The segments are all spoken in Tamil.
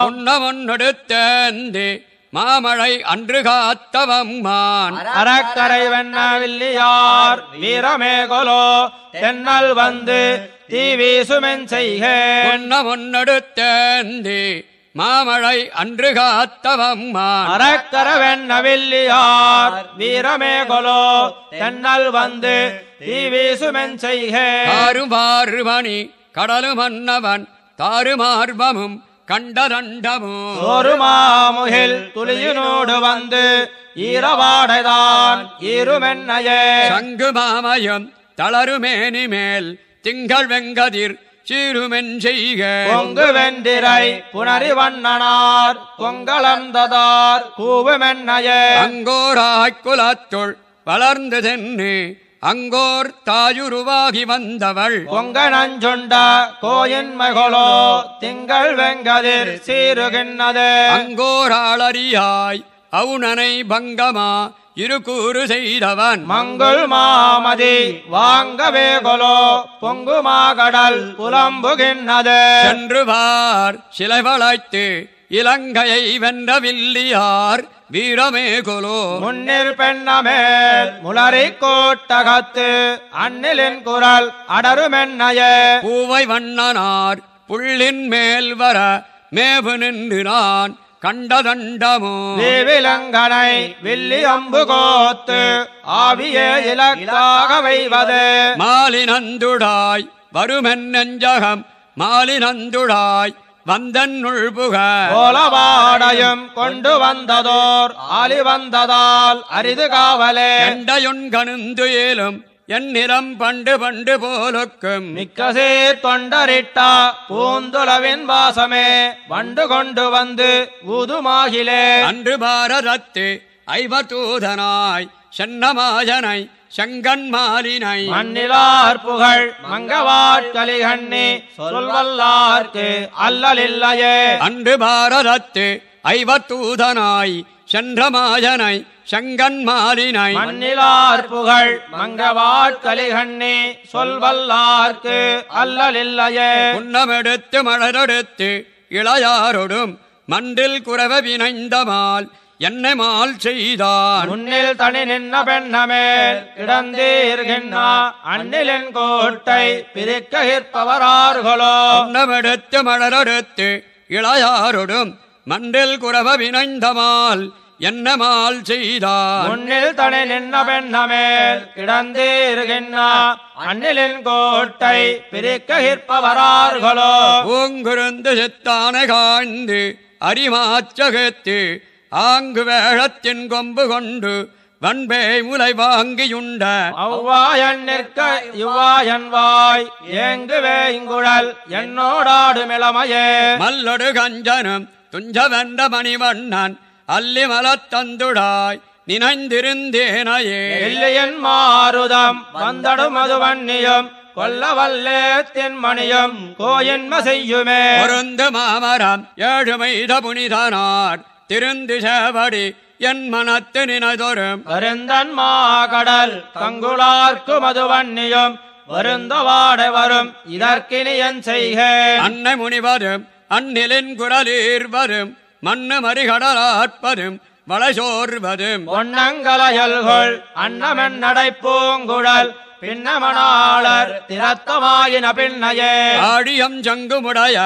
உண்ணமொன்னெடுத்தேந்து மாமழை அன்று காத்தவம்மான். அறக்கரை வெண்ணவில்லியார் வீரமேகொலோ தென்னல் வந்து தீ வீசுமென் செய்க. உண்ணமொன்னெடுத்தேந்து மாமழை அன்று காத்தவம்மான். அறக்கர வெண்ணவில்லியார் வீரமேகொலோ தென்னல் வந்து தீ வீசுமென் செய்க. தாறுமாறு மணி கடலு மன்னவன் தாறுமார்பமும் கண்டதண்டமும் ஒரு மாமுகில் துளியினோடு வந்து ஈரவாடைதான் இருமென்னையே சங்கு மாமயம் தளருமேனி மேல் திங்கள் வெங்கதிர் சீருமென் செய்க பொங்கு வெண்டிரை புனரி வண்ணனார் கொங்கலந்ததார் கூவுமென்னையே. அங்கோராய்க் குலத்துள் வளர்ந்து சென்று அங்கோர் தாயுருவாகி வந்தவள். பொங்க நஞ்சுண்ட கோயின் மகளோ திங்கள் வெங்கதிர் சீருகின்னது அங்கோராளரியாய் அவுணனை பங்கமா இருகூறு செய்தவன். மங்குள் மாமதி வாங்கவே கொலோ பொங்கு மாகடல் புலம்புகின்னது. சென்று பார் சிலை வளைத்து இலங்கையை வென்ற வில்லியார் வீரமே கொலோ. முன்னில் பெண்ணமேல் முளரி கோட்டகத்து அன்னிலின் குரல் அடருமென்னையே. பூவை வண்ணனார் புள்ளின் மேல் வர மேவு நின்று நான் கண்டதண்டமோ. விலங்கனை வில்லி அம்பு கோத்து ஆவியே இலக்காக வைவது. மாலினந்துடாய் வருமென் நெஞ்சகம் மாலினந்துடாய் வந்தன்னுள் புக கோலவாடையும் கொண்டு வந்ததோர் ஆலி வந்ததால் அரிது காவலே. கணுந்து ஏலும் என் நிறம் பண்டு பண்டு போலுக்கும். மிக்கசே தொண்டரிட்டா பூந்துளவின் வாசமே வண்டு கொண்டு வந்து ஊதுமாகிலே. அன்று பாரதத்து ஐவதூதனாய் சென்னமாயனை செங்கன் மாலினை. மண்ணிலார் புகழ் மங்கவாட்கலிகண்ணி சொல்வல்லார்க்கு அல்லலில்லையே. அன்று பாரதத்து ஐவத்தூதனாய் சென்றமாயனை செங்கன் மாலினை. மண்ணிலார் புகழ் மங்கவாட்கலிகண்ணி சொல்வல்லார்க்கு அல்லலில்லையே. உண்ணமெடுத்து மலரெடுத்து இளையாரொடும் மண்டில் குறவ வினைந்தமால் என்னை மால் செய்தான் முன்னில் தனி நின்ன பெண்ணமேல் கிடந்தீர்கின்னா அண்ணிலின் கோட்டை பிரிக்ககிற்பவரார்களோ உண்ணமெடுத்து மலரெடுத்து இளையாரொடும் மண்டில் குறவ வினைந்தமால் என்ன மால் செய்தான் முன்னில் தனி நின்ன பெண்ணமேல் கிடந்தீர்கின்னா அண்ணிலின் கோட்டை பிரிக்ககிற்பவரார்களோ பூங்குருந்து சித்தானை காய்ந்து அரிமாச்சகத்து ஆங்கு வேழத்தின் கொம்பு கொண்டு வன்பே முலை வாங்கியுண்ட. அவ்வாயன் நிற்க இவ்வாயன் வாய் ஏங்குவே இங்குழல் என்னோடாடு மிளமையே. மல்லொடு கஞ்சனும் துஞ்சவென்ற மணிவண்ணன் அல்லி மலத்தந்துடாய் நினைந்திருந்தேனையே. எல்லையன் மாருதம் வந்தடும் மதுவன்னியும் கொல்ல வல்லே தென்மணியும் கோயின்ம செய்யுமே. பொருந்து மாமரம் ஏழுமைத புனிதனார் திருந்து சேவடி என் மனத்து நினைதொரும் வருந்தன் மாகடல் கங்குளார்க்கு மதுவன்னியும் வருந்த வாட வரும் இதற்கினியன் செய்கேன் அன்னை முனிவரும் அந்நிலின் குரலீர் வரும் மண்ணு மறிகடலாற்பதும் வளசோர்வதும் பொன்னங்கலையல்கொள் அன்னமென் நடைப்பூங்குழல் பின்னமணாளர் திரத்தமாயின பின்னையே. ஆடியம் ஜங்குமுடைய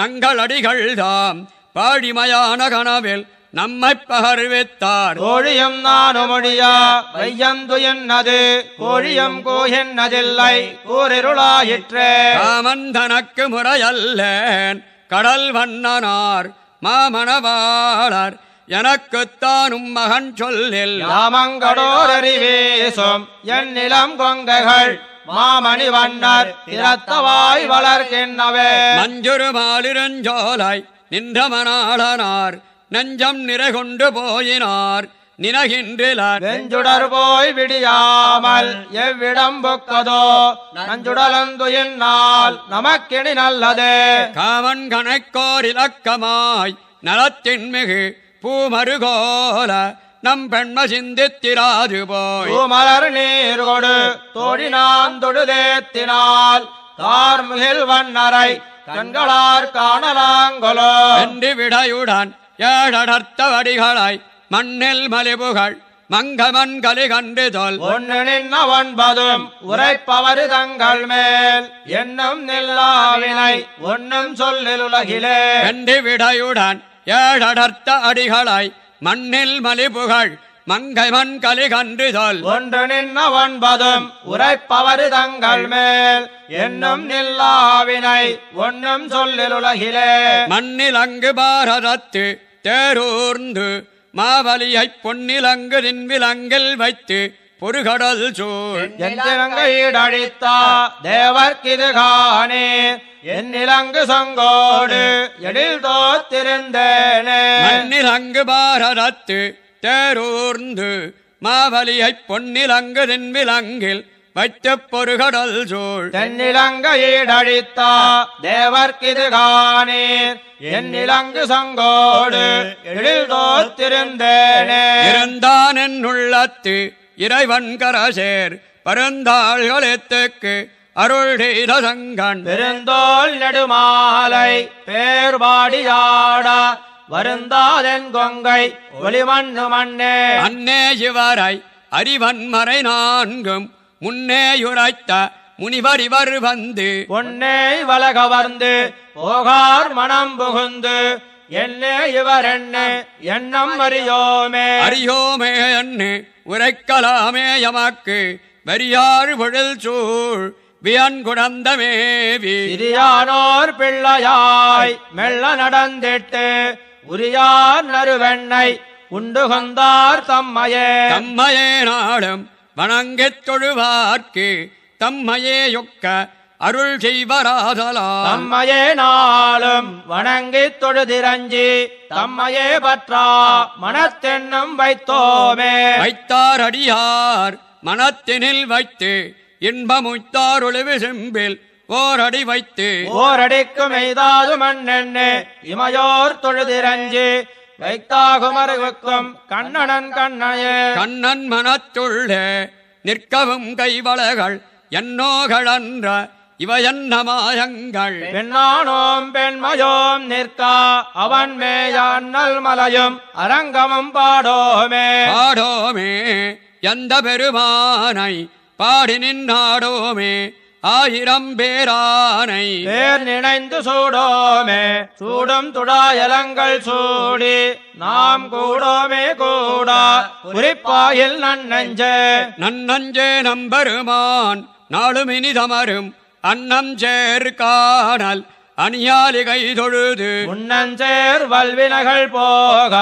நங்களடிகள் தாம் பாடிமையான கனவில் நம்மை பகர்வித்தார். கோழியும் நானுமொழியா வையந்து என்னது கோழியும் கோயென்னதில்லை கூரிருளாயிற்றே காமன் தனக்கு முறையல்லேன் கடல் வண்ணனார் மாமணவாளர் எனக்குத்தானும் மகன் சொல்லில். யாமங்கடோரறிவேசும் என் நிலம் கொங்கைகள் மாமணி வண்ணர் திறத்தவாய் வளர்கின்றவே மஞ்சுரு மாலிரஞ்சோலை நின்ற மணாளனார் நெஞ்சம் நிறைகொண்டு போயினார் நினகின்றிலர். வெஞ்சுடர் போய் விடியாமல் எவ்விடம் புக்கதோ நஞ்சுடலந்துயின் நாள் நமக்கிணி நல்லதே. காமன் கணக்கோர் இலக்கமாய் நலத்தின் மிகு பூமருகோல நம் பெண்ம சிந்தித்திராது போய். பூமலர் நீர் கொடு தோழினான் தொடுதேத்தினால் தார்முகில் வண்ணரை கண்களார் காணலாங்கொலோ. என்று விடையுடன் ஏழடர்த்த வடிகளாய் மண்ணில் மலிபுகள் மங்கமன் கலி கண்டு தொல் ஒன்னு நின்ன ஒன்பதும் உரைப்பவரு தங்கள் மேல். என்னும் நில்லாவினை ஒன்னும் சொல்லில் உலகிலே. என்று விடையுடன் ஏழடர்த்த அடிகளாய் மண்ணில் மலிபுகள் மங்கமன் கலி கண்டு தொல் ஒன்று நின்ன ஒன்பதும் உரைப்பவரு தங்கள் மேல் என்னும் நில்லாவினை ஒன்னும் சொல்லில் உலகிலே மண்ணில் அங்கு பாரதத்து தேரூர்ந்து மாவலியைப் பொன்னிலங்கு நின்விலங்கில் வைத்து பொறுகடல் சூழ். எந்திரங்கையீடழித்தா தேவர்க்கிது காணே. என் நிலங்கு சங்கோடு எழில் தோத்திருந்தேனே மண்ணில் அங்கு பாரதத்து தேரூர்ந்து மாவலியைப் பொன்னிலங்கு நின்விலங்கில் வைத்து பொறுகடல் சூழ். தென்னிலங்கையீடழித்தா தேவர்க்கிது காணீர் என் நிலங்கு சங்கோடு எழில் தோத்திருந்தேனே இருந்தான் என் உள்ளத்து இறைவன் கரசேர் பருந்தாள்களத்துக்கு அருள் செய்த சங்கன். பெருந்தோல் நெடுமாலை பேர்பாடியாட வருந்தாதென் கொங்கை ஒளிமண்ணு மண்ணே அன்னே இவரை அறிவன் மறை நான்கும் முன்னேயுரைத்த முனிவர் இவர் வந்து. பொன்னே வலகவர்ந்து போகார் மனம் புகுந்து என்னே இவர் என்ன எண்ணம் அறியோமே. அறியோமே அன்னு உரைக்கலாமே எமக்கு வெறியார் பொழில் சூழ் வியன் குடந்தமேவி சிறியானோர் பிள்ளையாய் மெல்ல நடந்திட்டு உரியார் நறுவெண்ணை உண்டு கொந்தார் தம்மையே. தம்மையே நாடும் வணங்கித் தொழுவார்க்கு தம்மையே யொக்க அருள் செய்வராதலா தம்மையே நாளும் வணங்கித் தொழுதிரஞ்சி தம்மையே பற்றா மனத்தென்னும் வைத்தோமே. வைத்தார் அடியார் மனத்தினில் வைத்து இன்பமுய்த்தார் ஒளிவு செம்பில் ஓரடி வைத்து ஓரடிக்கும் எய்தாது மண்ணெண்ணு இமையோர் தொழுதிரஞ்சி வைத்தாகுமருவுக்கும் கண்ணனன் கண்ணையே. கண்ணன் மனத்துள்ளே நிற்கவும் கைவளகள் என்னோகளன்ற இவையன்ன மாயங்கள் பெண்ணானோம் பெண்மையோம் நிற்கா அவன் மேயான்னல் மலையும் அரங்கமும் பாடோமே. பாடோமே எந்த பெருமானை பாடி நின்னாடோமே ஆயிரம் பேரானை பேர் நினைந்து சூடோமே சூடும் துடாயலங்கள் சூடி நாம் கூடோமே கூடா குறிப்பாயில் நன்னெஞ்சே. நன்னஞ்சே நம்பெருமான் நாளும் இனிதமரும் அன்னம் சேர் காணல் அணியாலிகை தொழுது. உன்னஞ்சேர் வல்வினகள் போக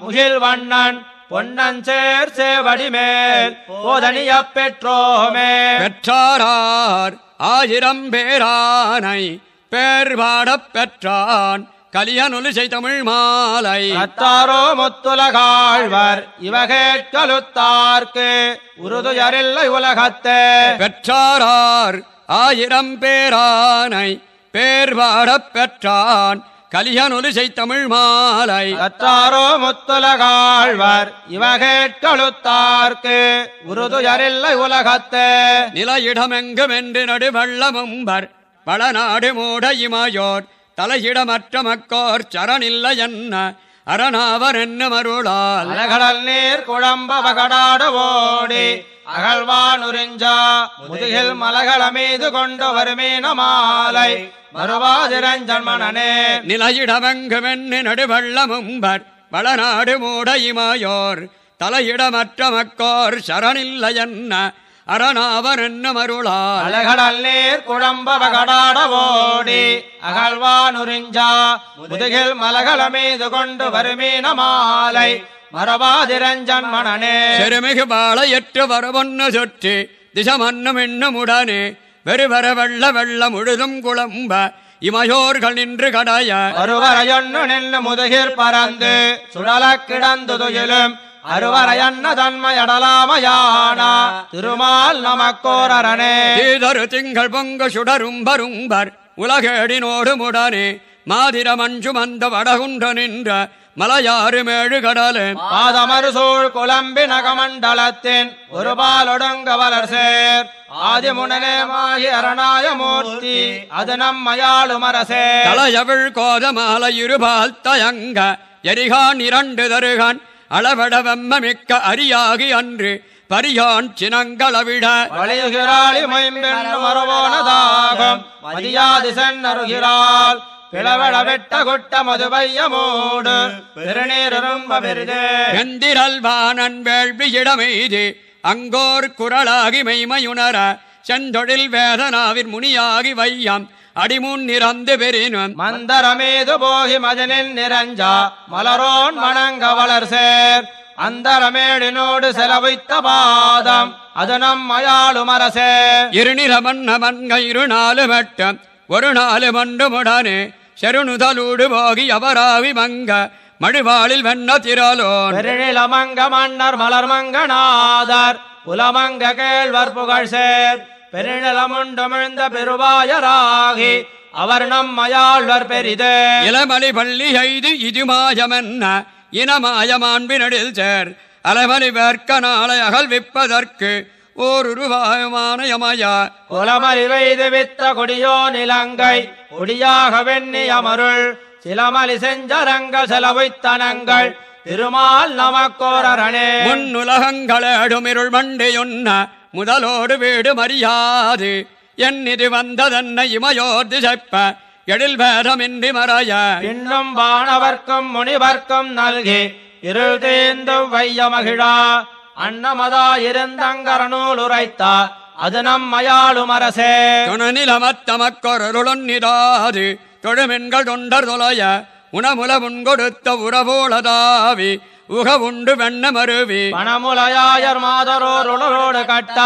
முகில் வண்ணன் பொன்னஞ்சேர் சேவடி மேல் போதனியப் பெற்றோமே. பெற்றாரார் ஆயிரம் பேரானை பேர் பாடப் பெற்றான் கலியனொலிசை தமிழ் மாலை. அத்தாரோ முத்துலகாழ்வர் இவ கேட்கலுத்தார்க்கு உருதுயரில்லை உலகத்தே. பெற்றாரார் ஆயிரம் பேரானை பேர் பாடப் பெற்றான் கலியனொலிசை தமிழ் மாலை. அத்தாரோ முத்துலகாழ்வர் இவ கேட்கலுத்தார்க்கு உருதுயரில்லை உலகத்தே. நிலையிடமெங்கும் என்று நடுவள்ளமும்பர் வளநாடு மூட இமையோர் தலையிடமற்ற மக்கோர் சரணில்லை என்ன அரணாவர் என்ன மருளால் அலகடல் நீர் குழம்ப வகடாடு ஓடி அகழ்வானுரிஞ்சா முதுகில் மலகள மீது கொண்டு வருமீன மாலை. மறுவாதிரஞ்சன்மனே நிலையிடமெங்கும் என்று நடுவள்ளமும்பர் வளநாடு மூட இமையோர் தலையிடமற்ற மக்கோர் சரணில்லை என்ன அரணாவர் என்ன மருளால். அலகடல் நீர் குழம்ப வகடாட ஓடி. அகழ்வானுரிஞ்சா முதுகில் மலகள மீது கொண்டு வருமீன மாலை. மரபாதிரஞ்சன்மனே செருமிகு பாளையற்று வரவொன்னு சுற்றி திசமன்னும் இன்னுமுடனே வெறுவர வெள்ள வெள்ள முழுதும் குழம்ப இமையோர்கள் நின்று கடைய. அருவரையொன்னு நின்று முதுகிற் பறந்து சுழலக் கிடந்து துயிலும் அருவரையன்ன தன்மையடலாமயானா திருமால் நமக்கோரனே தீதரு திங்கள் பொங்க சுடரும்பரும்பர் உலகேடினோடு முடனே மாதிர மஞ்சு மந்த வடகுன்ற நின்ற மலையாறு மேழு கடலே பாதமருசூழ் குழம்பி நகமண்டலத்தின் ஒரு பாலொடுங்க வளர் சேர். ஆதிமுனனேமாகி அரணாய மூர்த்தி அது நம்மயாளுமரசே. தலையவிழ் கோதமால இருபால் தயங்க எரிகான் இரண்டு தருகான் அளவட வெம்ம மிக்க அரியாகி அன்று பரியான் சினங்களவிட. வழியுகிறாளி மைம்பெண்ணும் மறுவோனதாகும் மதியாது சென்னருகிறாள் பிளவள வெட்ட குட்ட மதுவையமோடு பெருநீரும்ப பெரிதே. எந்திரல்வானன் வேள்வியிடமெய்து அங்கோர் குரலாகி மெய்மையுணர செந்தொழில் வேதனாவின் முனியாகி வையம் அடிமுன் நிறந்து பெறினும். மந்தரமேது போகி மதனின் நிரஞ்சா மலரோன் வணங்க வளர் சேர் அந்தரமேடினோடு செலவைத்த பாதம் அது நம்மயாளுமரசே இருநிறமன்ன மன்க இரு நாலு மட்டம் ஒரு நாலு முடனே. செருணுதலூடு போகி அவராவி மங்க மழுவாளில் வெண்ண திரலோன் பெருநிலமங்க மன்னர் மலர்மங்கநாதர் புலமங்க கேழ்வர் புகழ் சேர் பெருநிலமுண்டுமிழ்ந்த பெருவாயராகி அவர் நம்மயாழ்வர் பெரிதே இளமலி பள்ளி எய்து இது மாயமென்ன இனமாயமாண்பினடில் சேர் அலமலி வேர்க்க நாளை அகழ்விப்பதற்கு ஓர் உருவாயமான யமயா குலமறி வைது வித்த கொடியோ நிலங்கை கொடியாக வெண்ணி அமருள் சிலமலி செஞ்சரங்கள் செலவைத்தனங்கள் திருமால் நமக்கோரரணே. முன்னுலகங்களேடுமிருள் மண்டியுண்ண முதலோடு வீடு மறியாது என்னிது வந்ததன்ன இமையோர் திசைப்ப எழில் வேதமின்றி மறைய. இன்னும் வானவர்க்கும் முனிவர்க்கும் நல்கி இருள் தேந்து வைய மகிழா அன்னமதா இருந்தங்கரநூல் உரைத்தா அது நம்மயாளுமரசே துணநிலமத்தமக்கொருளுன்னிதாது தொழுமென்கள் தொண்டர் தொலைய உணமுல முன்கொடுத்த உறவோளதாவி உக உண்டு வெண்ண மருவி பணமுலையாயர் மாதரோர் உணரோடு கட்ட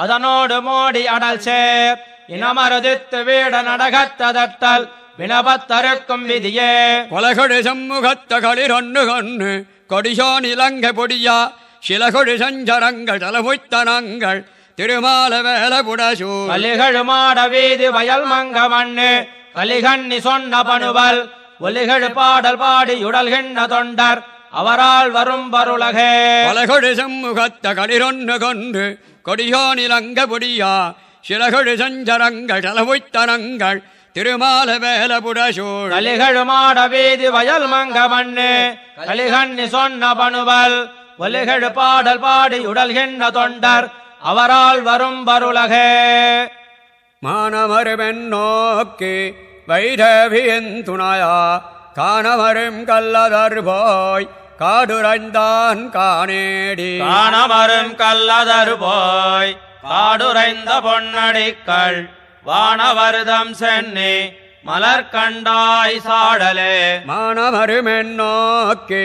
அதனோடு மோடி அடல் சேர் இனமருதித்து வீட நடகத்ததட்டல் வினபத்தருக்கும் விதியே. கொலகொடு சம்முகத்த களிரொன்னு கொன்னு கொடிசோன் இலங்கை பொடியா சிலகொடு சஞ்சரங்கள் தலபுய்த்தனங்கள் திருமால வேல புடசூர் கலிகள் மாட வீதி வயல் மங்க மண்ணு கலிகண்ணி சொன்ன பணுவல் ஒலிகள் பாடல் பாடி உடல்கின்ற தொண்டர் அவரால் வரும் பருலகே கொலகொடு சம்முகத்த களிரொன்னு கொன்று கொடியோன் இலங்க பொடியா சிலகொடு சஞ்சரங்கள் தலபுய்த்தனங்கள் திருமால வேல புடசூர் கலிகள் மாட வீதி வயல் மங்க மண்ணு கலிகண்ணி சொன்ன பணுவல் ஒலிகள் பாடல் பாடி உடல்கின்ற தொண்டர் அவரால் வரும் பருலகே மானமருமென் நோக்கி வைரவியன் துணையா காணமரும் கல்லதர் போய் காடுரைந்தான் காணேடி. காணமரும் கல்லதரு போய் காடுரைந்த பொன்னடிக்கள் வானவருதம் சென்னி மலர் கண்டாய் சாடலே. மானமருமென் நோக்கி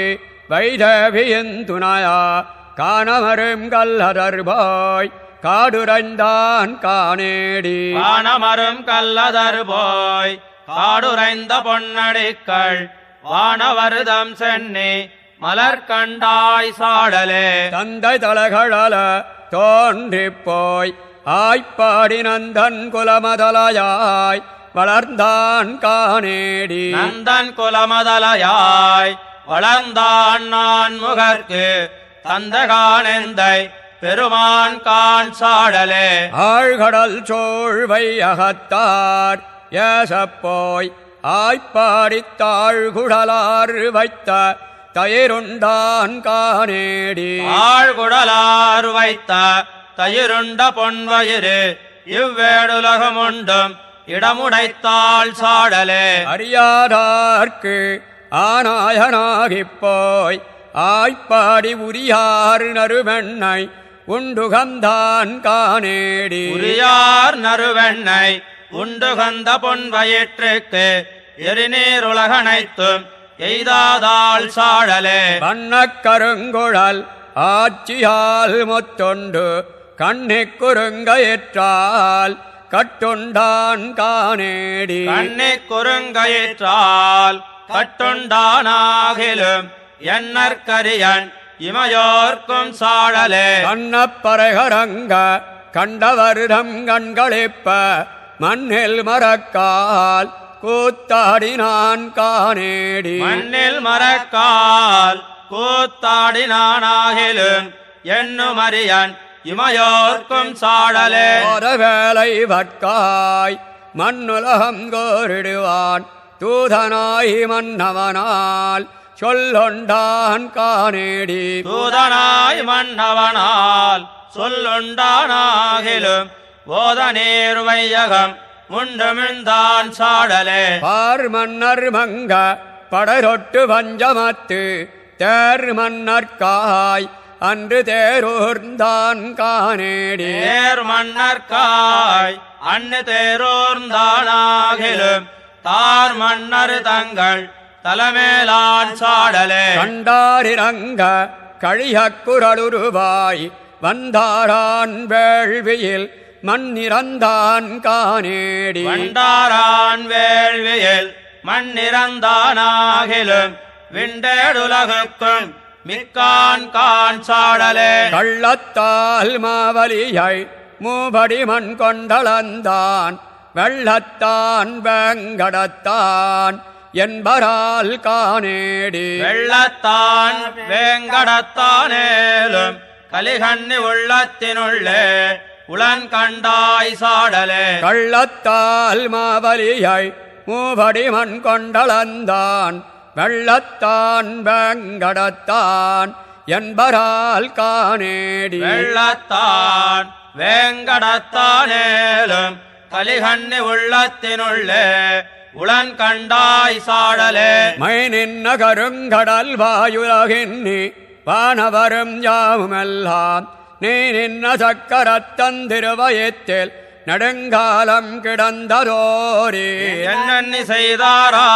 வைரவியன் துணையா காணமரும் கல்லதர் போய் காடுரைந்தான் காணேடி. வானமரும் கல்லதரு போய் காடுரைந்த பொன்னடிக்கள் வானவருதம் சென்னி மலர் கண்டாய் சாடலே. தந்தை தலகழல தோன்றிப் போய் ஆய்ப்பாடி நந்தன் குலமதலையாய் வளர்ந்தான் காணேடி. நந்தன் குலமதலையாய் வளர்ந்தான் நான் முகர்க்கு தந்தகானெந்தை பெருமான் கான் சாடலே. ஆழ்கடல் சோழ்வை அகத்தார் ஏசப்போய் ஆய்ப்பாடித் தாழ்குடலார் வைத்த தயிருண்டான் காணேடி ஆழ்குடலார் வைத்த தயிருண்ட பொன்வயிறு இவ்வேடுலகமுண்டும் இடமுடைத்தாள் சாடலே. அறியாதார்க்கு ஆனாயனாகிப் போய் ஆய்ப்பாடி உரியார் நறுமெண்ணை உண்டுகந்தான் காணேடி. உரியார் நறுவெண்ணை உண்டுகந்த பொன்வயிற்றுக்கு எரிநீருலகனைத்தும் எய்தாதாள் சாடலே. வண்ணக் கருங்குழல் ஆட்சியால் முத்தொண்டு கண்ணிக் குறுங்கயிற்றால் கட்டுண்டான் காணேடி. கண்ணி குறுங்கயிற்றால் கட்டுண்டானாகிலும் எண்ணற்கரியன் இமையோர்க்கும் சாடலே கண்ணப்பறைகரங்க கண்டவருதம் கண்களிப்ப மண்ணில் மரக்கால் கூத்தாடினான் காணேடி. மண்ணில் மரக்கால் கூத்தாடினானாகிலும் என்னும் அறியன் இமையோர்க்கும் சாடலே வேலை வட்காய் மண்ணுலகம் கோரிடுவான். தூதனாய் மன்னவனால் சொல்லொண்டான் காணேடி தூதனாய் மன்னவனால் சொல்லுண்டானாகிலும் போத நீர் வையகம் முண்டுமிழ்ந்தான் சாடலே. பார் மன்னர் மங்க படரொட்டு பஞ்சமத்து தேர் மன்னர்காய் அன்று தேரூர்ந்தான் காணேடி தேர் மன்னர்காய் அன்னு தேரோர்ந்தானாகிலும் தார் மன்னர் தங்கள் தலைமேலான் சாடலே. கண்டாரிரங்க கழியக் குரலுருவாய் வந்தாரான் வேள்வியில் மண்ணிறந்தான் காணேடி வண்டாரான் வேள்வியில் மண்ணிறந்தானாகிலும் விண்டேடுலகுக்கும் மிக்கான் கான் சாடலே. கள்ளத்தால் மாவலியை மூபடி மண் கொண்டளந்தான் வெள்ளத்தான் வேங்கடத்தான் என்பரால் காணேடி. வெள்ளத்தான் வேங்கடத்தானேலும் கலிகண்ணி உள்ளத்தினுள்ளே உளன் கண்டாய் சாடலே. கள்ளத்தால் மாவலியை மூபடி மண் கொண்டளந்தான். வெள்ளத்தான் வேங்கடத்தான் என்பரால் காணேடி. வெள்ளத்தான் வேங்கடத்தானேலும் கலிகண்ணி உள்ளத்தினுள்ளே உளன் கண்டாய் சாடலே. மை நின்ன கருங்கடல் வாயுலகின்னி வானவரும் யாவுமெல்லாம் நீ நின்ன சக்கரத்தந்திருவயத்தில் நெடுங்காலம் கிடந்ததோரே. என்னென்னி செய்தாரா?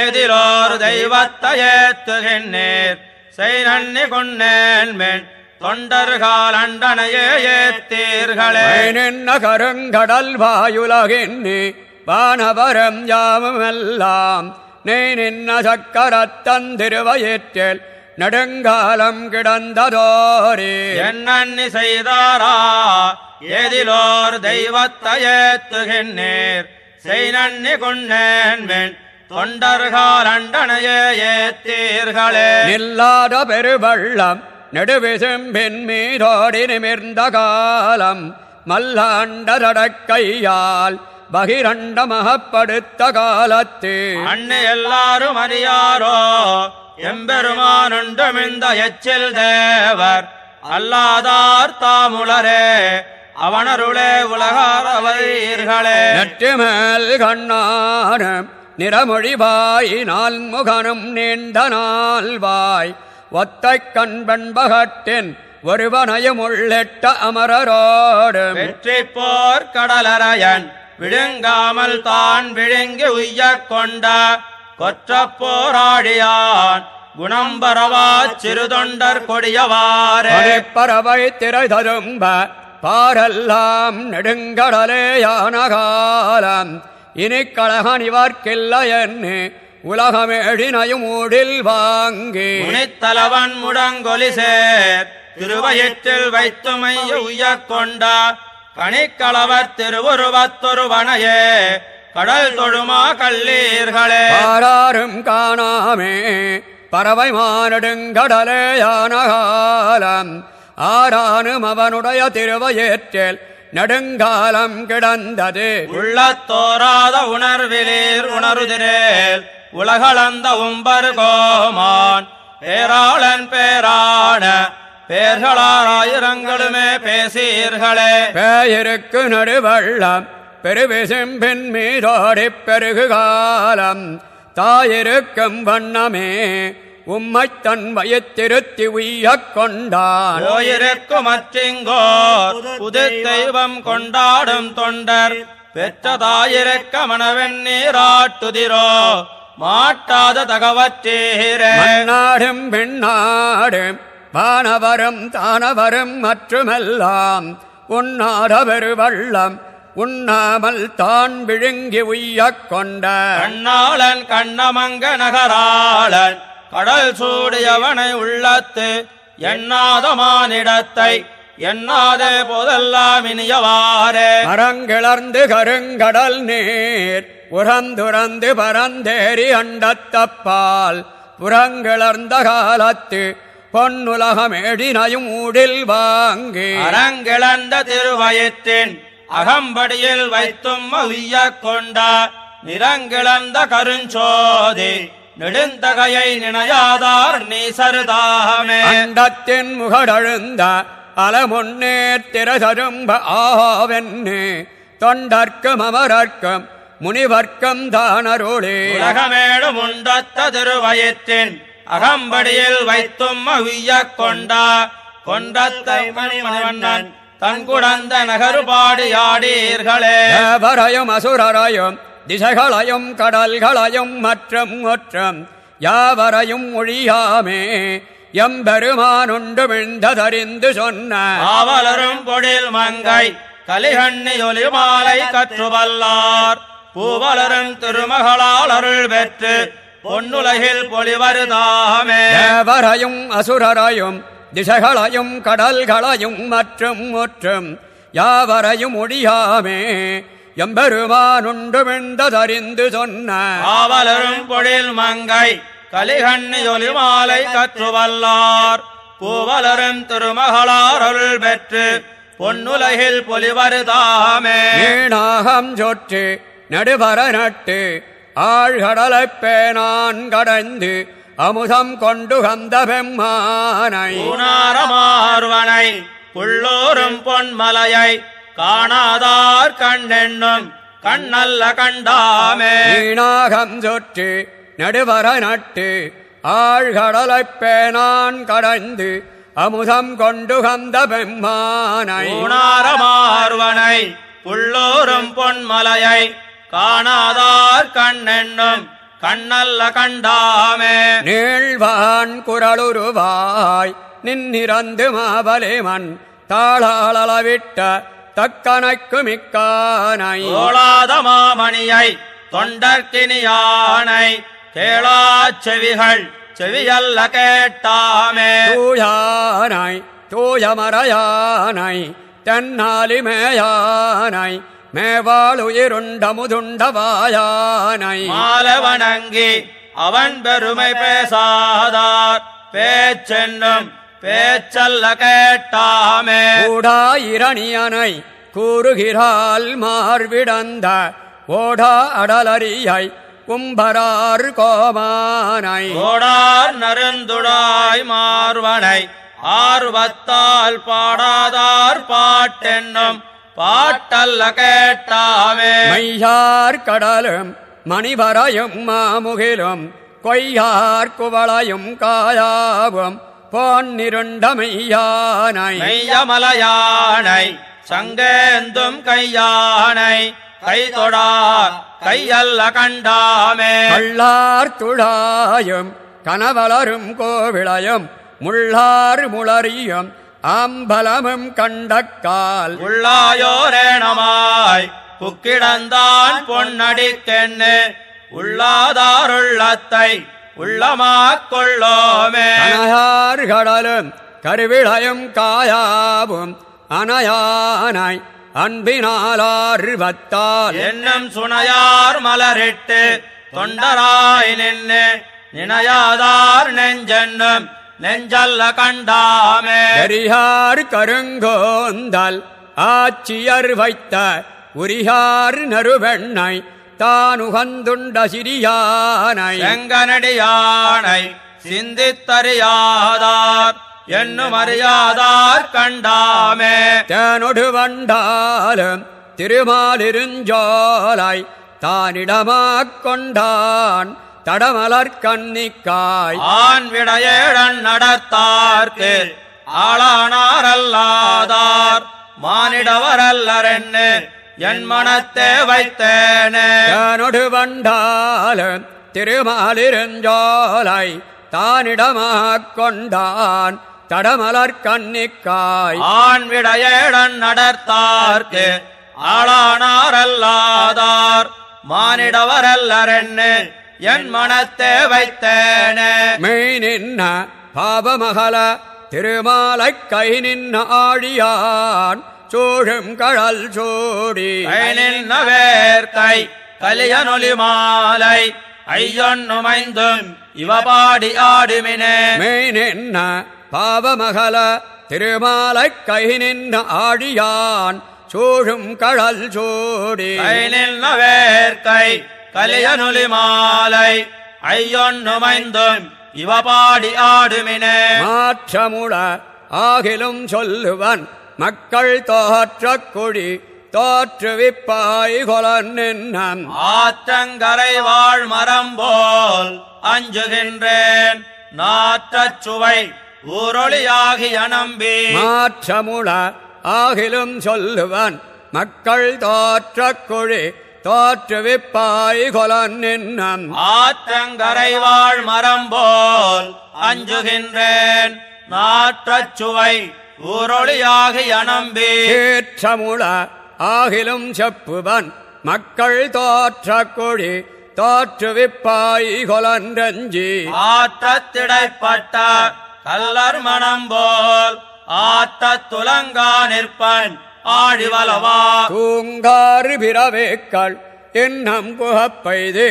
ஏதிலோர் தெய்வத்தை ஏத்துகின்றீர். செய் நன்னி கொன்னேன் மென் தொண்டர்கால் அண்டனையே ஏத்தீர்களே நின்ன கருங்கடல் வாயுலகின்னி வானவரம் யாவுமெல்லாம் நீ நின்ன சக்கரத்தந்திருவயத்தில் நெடுங்காலம் கிடந்ததோரே. என்னென்னி செய்தாரா ஏதிலோர் தெய்வத்தை ஏத்துகின்றீர் செய் நன்னி கொன்னேன் மென் தொண்டர்கால் அண்டனையே ஏத்தீர்களே நில்லாத பெருவள்ளம் நெடுவிசும்பின் மீதோடி நிமிர்ந்த காலம் மல்லாண்டரடைக்கையால் பகிரண்டமகப்படுத்த காலத்து. அண்ணு எல்லாரும் அறியாரோ? எம்பெருமானுண்டுமிந்த எச்சில் தேவர். அல்லாதார் தாமுளரே அவனருளே உலகாரவீர்களே நெற்றுமேல் கண்ணான நிறமொழிவாய் நால்முகனும் நீண்ட நாள்வாய். ஒத்தை கண்பண்பகட்டின் ஒருவனையும் உள்ளிட்ட அமரரோடு. வெற்றி போர் கடலரையன் விழுங்காமல் தான் விழுங்கி உய்யக் கொண்ட கொற்ற போராடியான் குணம் பரவா சிறுதொண்டர் கொடியவாரே பறவை திரை தரும்ப பாரெல்லாம் நெடுங்கடலேயான காலம். இனி கழகன் இவர்க்கில்லை என்று உலகமேழினையும் ஊடில் வாங்கி. முனித்தலவன் முடங்கொலி சேர் திருவயிற்றில் வைத்துமைய உய்யக் கொண்ட கணிக்களவர் திருவுருவத்தொருவனையே கடல் தொழுமா கல்லீர்களே. பாராரும் காணாமே பறவை மானடுங்கடலேயான காலம் ஆரானும் அவனுடைய திருவயிற்றில் நெடுங்காலம் கிடந்தது. உள்ளத்தோராத உணர்விலீர் உணருதிரேல் உலகளந்த உம்பர் கோமான் பேராளன் பேரான பேர்களாயிரங்களுமே பேசீர்களே. பேயிருக்கு நடுவள்ளம் பெருவிசும்பின் மீதோடிப் பெருகு காலம் தாயிருக்கும் வண்ணமே உம்மைத் தன் வயத்திருத்தி உய்யக் கொண்டான். போயிருக்கும் அற்றிங்கோர் புது தெய்வம் கொண்டாடும் தொண்டர் பெற்றதாயிருக்க மணவெண்ணீராட்டுதிரோ. மாட்டாத தகவற்றீரே மண்ணாடும் பெண்ணாடும் வானவரும் தானவரும் மற்றுமெல்லாம் உண்ணாத பெருவள்ளம் உண்ணாமல் தான் விழுங்கி உய்யக் கொண்ட. கண்ணாளன் கண்ணமங்க நகராளன் கடல் சூடியவனை உள்ளத்து எண்ணாத மானிடத்தை எண்ணாதே போதெல்லாம் இனியவாறே. மரங்கிளர்ந்து கருங்கடல் நீர் உறந்துறந்து பரந்தேறி அண்டத்தப்பால் புறங்கிளர்ந்த காலத்து பொன்னுலகமேடினையும் ஊடில் வாங்கி. அரங்கிழந்த திருவயத்தின் அகம்படியில் வைத்தும் உய்ய கொண்ட நிறங்கிழந்த கருஞ்சோதி நெடுந்தகையை நினையாதார் நீ சருதாமே அண்டத்தின் முகடழுந்த அலமுன்னேத்திர தரும்ப ஆவென்னு தொண்டர்க்கும் அமரர்க்கும் முனிவர்க்கம் தானருளே. உலகமேடும் உண்டத்த திருவயத்தின் அகம்படியில் வைத்தும் உய்ய கொண்ட கொண்டத்தை மணிமணிவண்ணன் தன் குடந்த நகருபாடியாடீர்களே தேவரையும் அசுரரையும் திசைகளையும் கடல்களையும் மற்றும் ஒற்றம் யாவரையும் ஒழியாமே எம்பெருமானுண்டு விழுந்ததறிந்து சொன்ன ஆவலரும் பொழில் மங்கை கலிகண்ணி ஒலி மாலை கற்றுவல்லார். பூவலரும் திருமகளால் அருள் பெற்று பொன்னுலகில் பொலிவருதாமே தேவரையும் அசுரரையும் திசைகளையும் கடல்களையும் மற்றும் ஒற்றும் யாவரையும் ஒழியாமே. எம்பெருமானுண்டு விழுந்ததறிந்து சொன்ன ஆவலரும் பொழில் மங்கை கலிகண்ணி ஒலி மாலை கற்றுவல்லார். பூவலரும் திருமகளார் அருள் பெற்று பொன்னுலகில் பொலிவருதாமே நீணாகம் சொற்று நடுவர நட்டு ஆழ்கடலைப் பேனான் கடைந்து அமுதம் கொண்டு கந்த பெம்மானை. ஊனாரமார்வனை புள்ளோரும் பொன்மலையை காணாதார் கண்ணென்னும் கண்ணல்ல கண்டாமே. நீணாகம் சொற்று நடுவர நட்டு ஆழ்கடலைப் பேனான் கடைந்து அமுதம் கொண்டு கந்த பெம்மானை. ஊனாரமார்வனை புள்ளோரும் பொன்மலையை காணாதார் கண்ணென்னும் கண்ணல்ல கண்டாமே. நீழ்வான் குரலுருவாய் நின்னிறந்து மாபலிமன் தாளாளவிட்ட தக்கனைக்கு மிக்கானை. தோளாத மாமணியை தொண்டர்க்கினியானை கேளாச் செவிகள் செவியல்ல கேட்டாமே. தூயானை தூயமறையானை தென்னாலி மேயானை மேவாளுயிருண்ட முதுண்டவாயானை மாலவணங்கி அவன் பெருமை பேசாதார். பேச்சென்னும் பேச்சல்ல கேட்டாமே. கூடாயிரணியனை கூறுகிறாள் மார்விடந்த ஓடா அடலரியை கும்பரார் கோமானை. கோடார் நருந்துடாய் மார்வனை ஆர்வத்தால் பாடாதார் பாட்டென்னும் பாட்டல்ல கேட்டாமே மையார் கடலும் மணிவரையும் மாமுகிலும் கொய்யார் குவளையும் காயாவும் பொன்னிருண்ட மெய்யானை மெய்யமலையானை சங்கேந்தும் கையானை கை தொடா கையல்ல கண்டாமே. கள்ளார் துழாயும் கனவலரும் கோவிளையும் முள்ளார் முளரியும் ஆம்பலமும் கண்டக்கால் உள்ளாயோரேணமாய் புக்கிடந்தான் பொன்னடிக்கென்னு உள்ளாதாருள்ளத்தை உள்ளமாக் கொள்ளோமே. கடலும் கருவிளையும் காயாவும் அனையானாய் அன்பினாலார்வத்தால் என்னும் சுனையார் மலரிட்டு தொண்டராய் நின்று நினையாதார் நெஞ்சென்னும் நெஞ்சல்ல கண்டாமே. பெரியார் கருங்கோந்தல் ஆட்சியர் வைத்த உரியார் நறுவெண்ணை தான் உகந்துண்ட சிறியானை. செங்கனடியானை சிந்தித்தறியாதார். என்னும் அறியாதார் கண்டாமே. தேனொடு வண்டாலும் திருமாலிருஞ்சோலை தானிடமாக் கொண்டான் தடமலர் கண்ணிக்காய் ஆண் விடையேடன் நடத்தார்க்கு ஆளானாரல்லாதார் மானிடவரல்லரென்னு என் மனத்தே வைத்தேனே. தேனொடு வண்டாலும் திருமாலிருஞ்சோலை தானிடமாக் கொண்டான் தடமலர் கண்ணிக்காய் ஆண் விடையேடன் நடத்தார்க்கு ஆளானாரல்லாதார் மானிடவரல்லரென்னு என் மனத்தே வைத்தேனே. மெய் நின்ன பாபமகல திருமாலைக் கை நின்ன ஆழியான் சூழும் கடல் சூடி. நின்ன வேர்க்கை கலியனொலி மாலை ஐயொன்னுமைந்தும் இவ பாடி ஆடுமினே. மெய் நின்ன பாவமகல திருமாலைக் கை நின்ன ஆழியான் சூழும் கடல் சூடி. கை நின்ன வேர்க்கை கலியனொலி மாலை ஐயொன்னுமைந்தும் இவ பாடி ஆடுமினே. மாற்றமுள ஆகிலும் சொல்லுவன் மக்கள் தோற்றக் குழி தோற்றுவிப்பாய் கொலன் நின்னம். ஆற்றங்கரை வாழ் மரம் போல் அஞ்சுகின்றேன். நாற்றச் சுவை ஊரொளியாகிய நம்பி மாற்றமுள ஆகிலும் சொல்லுவன் மக்கள் தோற்றக் குழி தோற்றுவிப்பாய் கொலன் நின்னம். ஆற்றங்கரை வாழ் மரம் போல் அஞ்சுகின்றேன். நாற்றச் சுவை ஊரொளியாகிய நம்பி ஏற்றமுள ஆகிலும் செப்புவன் மக்கள் தோற்றக் குழி தோற்றுவிப்பாய் கொலன்றஞ்சி ஆற்றத்திடைப்பட்ட கல்லர் மனம் போல் ஆற்றத் துலங்கா நிற்பன் ஆழிவலவா. தூங்காறு பிறவேக்கள் என்னம் புகப்பெய்து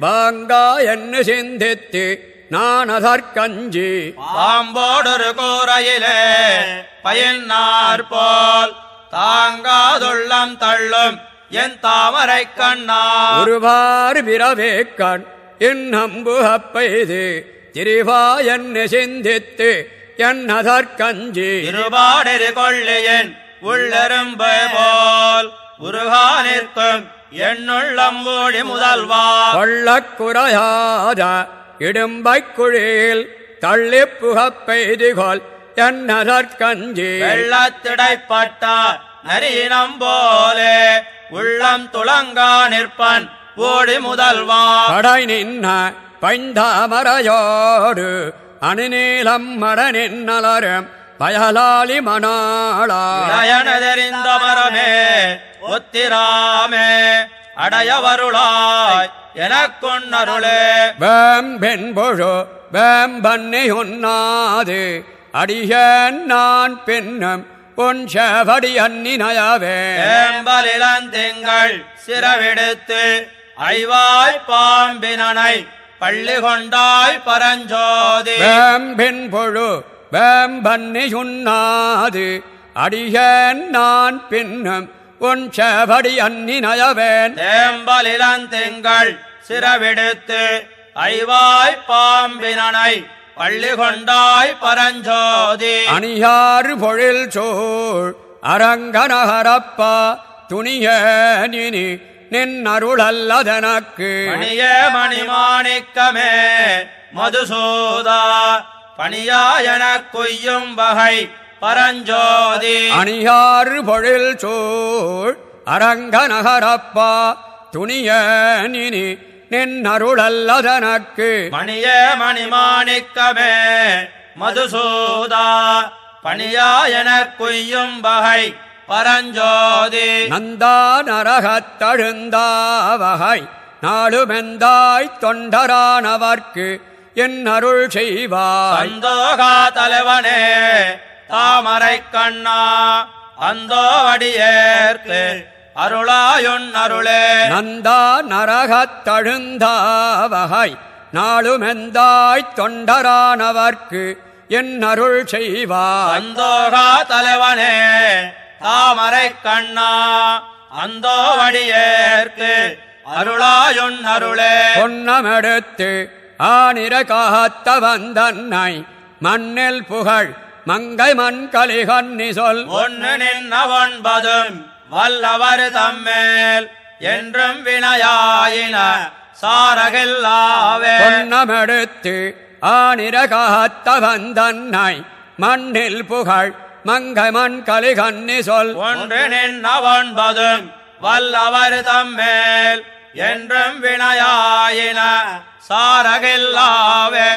வாங்கா என்ன சிந்தித்து நான் அதற்கஞ்சி பாம்போடொரு கூரையிலே பயன்னார் போல் தாங்காதுள்ளம் தள்ளும் என் தாமரை கண்ணா. ஒருவாறு பிறவேக்கண் என்னம் புகப்பெய்து திரிவா என்ன சிந்தித்து என் அதற்கஞ்சி. இருபாடெரு கொள்ளியன் உள்ளெரும்பு போல். உருகா நிற்கும் என்னுள்ளம் ஊழி முதல்வா. கொள்ளக்குறையாத இடும்பைக் குழியில் தள்ளி புகப்பெய்துகொள் என் அதற்கஞ்சி. நரியினம் போலே உள்ளம் துளங்கா நிற்பன் ஓடி முதல்வா. கடை நின்ன பைந்தாமரையோடு அணுநீளம் மட நின்னலரும் பயலாளி மணாளா. இளையனதெறிந்த மரமே ஒத்திராமே அடையவருளாய் எனக்கொன்னருளே வேம்பெண் பொழு வேம்பன்னி உண்ணாது அடியேன் நான் பின்னும் நயவே ஏம்பலிலந்திங்கள் சிறவிடுத்து ஐவாய் பாம்பினனை பள்ளி கொண்டாய் பரஞ்சோதி. வேம்பின் பொழு வேம்பன்னி உண்ணாது அடியேன் நான் பின்னும் உன் செவடி அன்னி நயவேன் தேம்பலிலந்திங்கள் சிறவிடுத்து ஐவாய் பாம்பினனை பள்ளி கொண்டாய் பரஞ்சோதி. அணியாறு பொழில் சோழ் அரங்கநகரப்பா துணியனினி நின் அருளல்லதனக்கு மணிய மணிமாணிக்கமே மதுசூதா பணியாயன கொய்யும் வகை பரஞ்சோதி. அணியாறு பொழில் சோழ் அரங்கநகரப்பா துணியனினி நின் அருளல்லதனக்கு மணிய மணிமாணிக்கமே மதுசூதா பணியாயன கொய்யும் வகை பரஞ்சோதி. நந்தா நரகத்தழுந்தாவகை நாளுமெந்தாய் தொண்டரானவர்க்கு என் அருள் செய்வாய். அந்தோகா தலைவனே தாமரை கண்ணா அந்தோ அடியேற்கு அருளாயுன் அருளே. நந்தா நரகத்தழுந்தாவகை நாளுமெந்தாய் தொண்டரானவர்க்கு என் அருள் செய்வாய். அந்தோகா தலைவனே தாமரை கண்ணா அந்தோ அடியேற்கு அருளாயுன் அருளே. பொன்னமெடுத்து ஆனிர காத்த வந்தன்னை மண்ணில் புகழ் மங்கை மண்கலிகன்னி சொல் ஒன்று நின்ன ஒன்பதும் வல்லவர் தம்மேல் என்றும் வினையாயின சாரகில்லாவே. பொன்னமெடுத்து ஆனிர காத்த வந்தன்னை மண்ணில் புகழ் மங்கை மண்கலிகன்னி சொல். ஒன்று நின்ன ஒன்பதும் வல்லவர் தம்மேல் என்றும் வினையாயின சாரகில்லாவே.